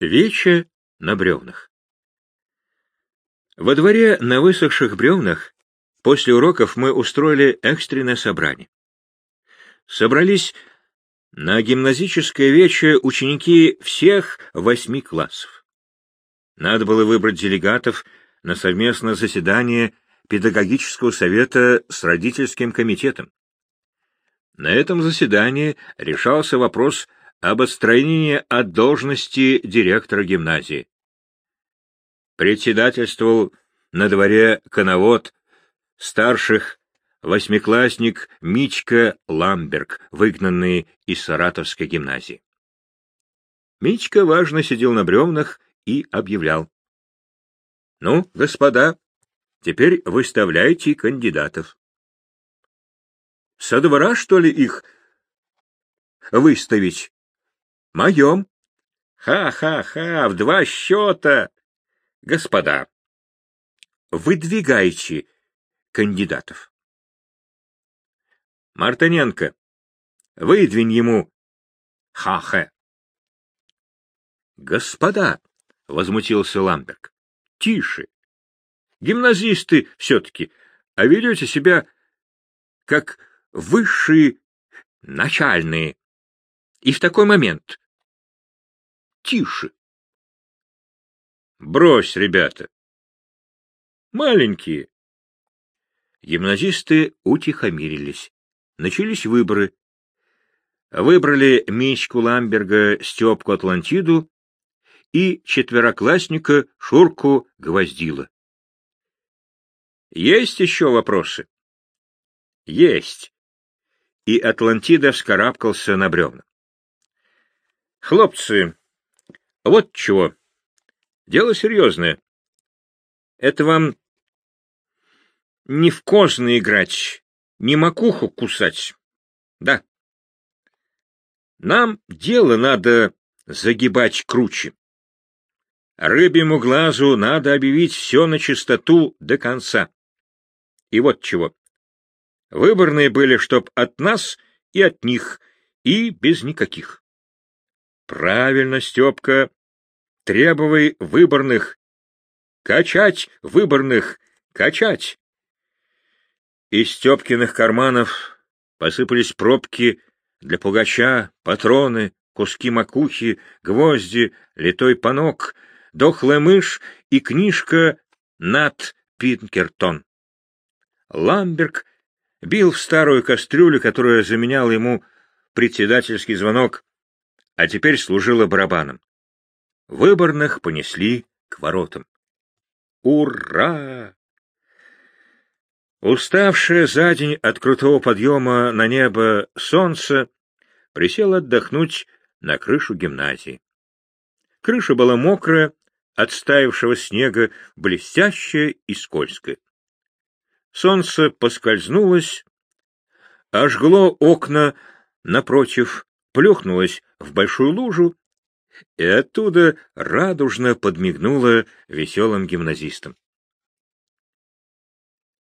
Вече на бревнах. Во дворе на высохших бревнах после уроков мы устроили экстренное собрание. Собрались на гимназическое вече ученики всех восьми классов. Надо было выбрать делегатов на совместное заседание педагогического совета с родительским комитетом. На этом заседании решался вопрос об отстранении от должности директора гимназии. Председательствовал на дворе коновод старших восьмиклассник Мичка Ламберг, выгнанный из Саратовской гимназии. Мичка важно сидел на бревнах и объявлял. — Ну, господа, теперь выставляйте кандидатов. — Со двора, что ли, их выставить? — Моем. Ха-ха-ха, в два счета. Господа, выдвигайте кандидатов. Мартыненко, выдвинь ему ха-хэ. Господа, — возмутился Ламберг, — тише. Гимназисты все-таки, а ведете себя как высшие начальные. И в такой момент. Тише. Брось, ребята. Маленькие. Гимназисты утихомирились. Начались выборы. Выбрали Мичку Ламберга, Степку Атлантиду и четвероклассника Шурку Гвоздила. Есть еще вопросы? Есть. И Атлантида вскарабкался на бревна. Хлопцы, вот чего. Дело серьезное. Это вам не в козны играть, не макуху кусать. Да. Нам дело надо загибать круче. Рыбьему глазу надо объявить все на чистоту до конца. И вот чего. Выборные были, чтоб от нас и от них, и без никаких. Правильно, Степка. Требовай выборных. Качать выборных. Качать. Из Степкиных карманов посыпались пробки для пугача, патроны, куски макухи, гвозди, литой панок, дохлая мышь и книжка над Пинкертон. Ламберг бил в старую кастрюлю, которая заменяла ему председательский звонок, а теперь служила барабаном. Выборных понесли к воротам. Ура! Уставшее за день от крутого подъема на небо солнце присело отдохнуть на крышу гимназии. Крыша была мокрая, от стаявшего снега, блестящая и скользкая. Солнце поскользнулось, ожгло окна напротив, плюхнулось в большую лужу и оттуда радужно подмигнуло веселым гимназистам.